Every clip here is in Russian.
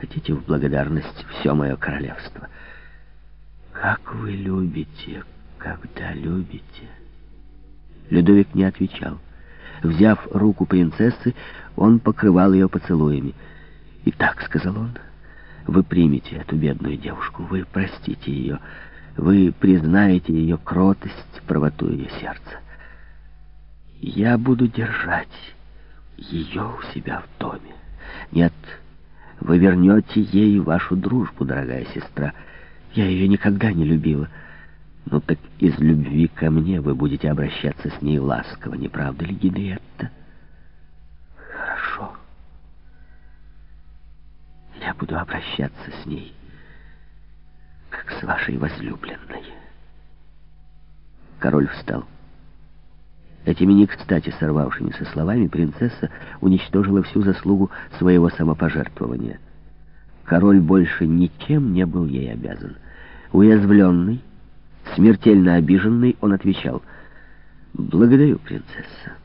хотите в благодарность все мое королевство. Как вы любите, когда любите. Людовик не отвечал. Взяв руку принцессы, он покрывал ее поцелуями. «Итак», — сказал он, — «вы примете эту бедную девушку, вы простите ее, вы признаете ее кротость, правоту ее сердца. Я буду держать ее у себя в доме. Нет, вы вернете ей вашу дружбу, дорогая сестра. Я ее никогда не любила». Ну так из любви ко мне вы будете обращаться с ней ласково, не правда ли, Генриетта? Хорошо. Я буду обращаться с ней, как с вашей возлюбленной. Король встал. Этими не кстати сорвавшимися словами принцесса уничтожила всю заслугу своего самопожертвования. Король больше ничем не был ей обязан. Уязвленный, Смертельно обиженный, он отвечал, «Благодарю, принцесса.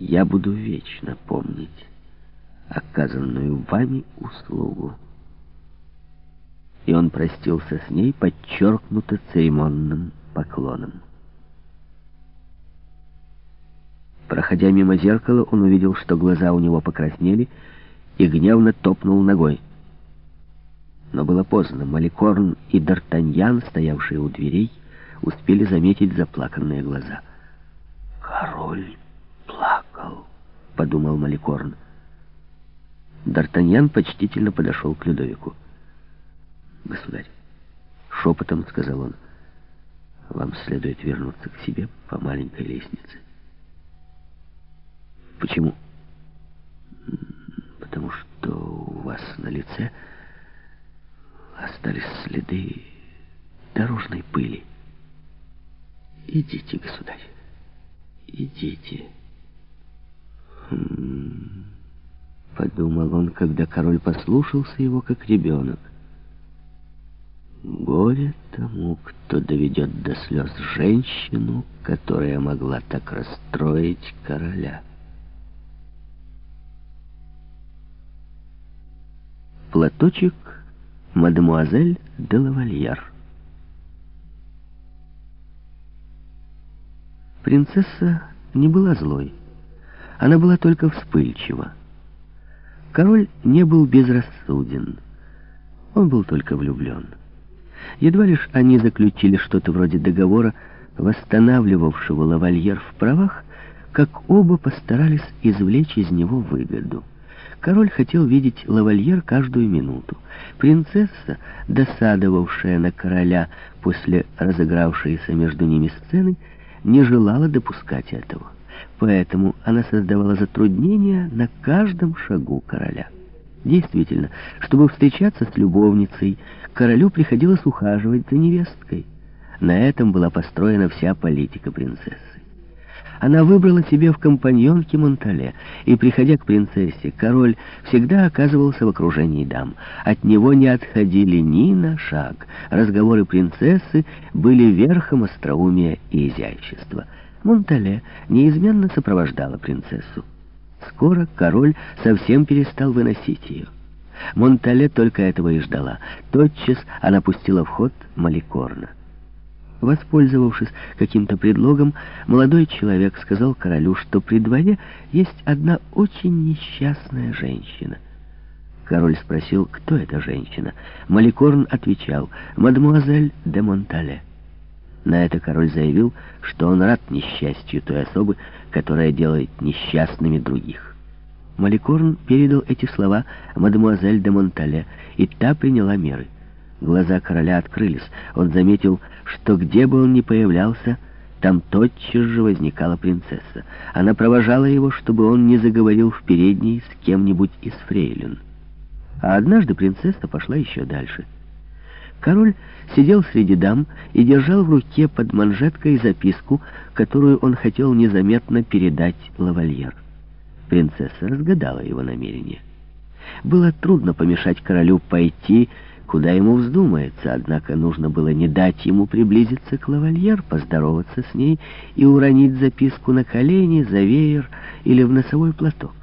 Я буду вечно помнить оказанную вами услугу». И он простился с ней подчеркнуто церемонным поклоном. Проходя мимо зеркала, он увидел, что глаза у него покраснели, и гневно топнул ногой. Но было поздно. Маликорн и Д'Артаньян, стоявшие у дверей, успели заметить заплаканные глаза. «Король плакал», — подумал Маликорн. Д'Артаньян почтительно подошел к Людовику. «Государь», — шепотом сказал он, — «вам следует вернуться к себе по маленькой лестнице». «Почему?» «Потому что у вас на лице...» остались следы дорожной пыли. Идите, государь, идите. Хм, подумал он, когда король послушался его, как ребенок. Горе тому, кто доведет до слез женщину, которая могла так расстроить короля. Платочек мадемуазель де лавальер. Принцесса не была злой. Она была только вспыльчива. Король не был безрассуден. Он был только влюблен. Едва лишь они заключили что-то вроде договора, восстанавливавшего лавальер в правах, как оба постарались извлечь из него выгоду. Король хотел видеть лавальер каждую минуту. Принцесса, досадовавшая на короля после разыгравшейся между ними сцены, не желала допускать этого. Поэтому она создавала затруднения на каждом шагу короля. Действительно, чтобы встречаться с любовницей, королю приходилось ухаживать за невесткой. На этом была построена вся политика принцессы. Она выбрала себе в компаньонке Монтале, и, приходя к принцессе, король всегда оказывался в окружении дам. От него не отходили ни на шаг. Разговоры принцессы были верхом остроумия и изящества. Монтале неизменно сопровождала принцессу. Скоро король совсем перестал выносить ее. Монтале только этого и ждала. Тотчас она пустила в ход Маликорна. Воспользовавшись каким-то предлогом, молодой человек сказал королю, что при дворе есть одна очень несчастная женщина. Король спросил, кто эта женщина. Маликорн отвечал, мадемуазель де Монтале. На это король заявил, что он рад несчастью той особы, которая делает несчастными других. Маликорн передал эти слова мадемуазель де Монтале, и та приняла меры. Глаза короля открылись. Он заметил, что где бы он ни появлялся, там тотчас же возникала принцесса. Она провожала его, чтобы он не заговорил в передней с кем-нибудь из фрейлин. А однажды принцесса пошла еще дальше. Король сидел среди дам и держал в руке под манжеткой записку, которую он хотел незаметно передать лавальер. Принцесса разгадала его намерение. Было трудно помешать королю пойти куда ему вздумается, однако нужно было не дать ему приблизиться к лавальер, поздороваться с ней и уронить записку на колени, за веер или в носовой платок.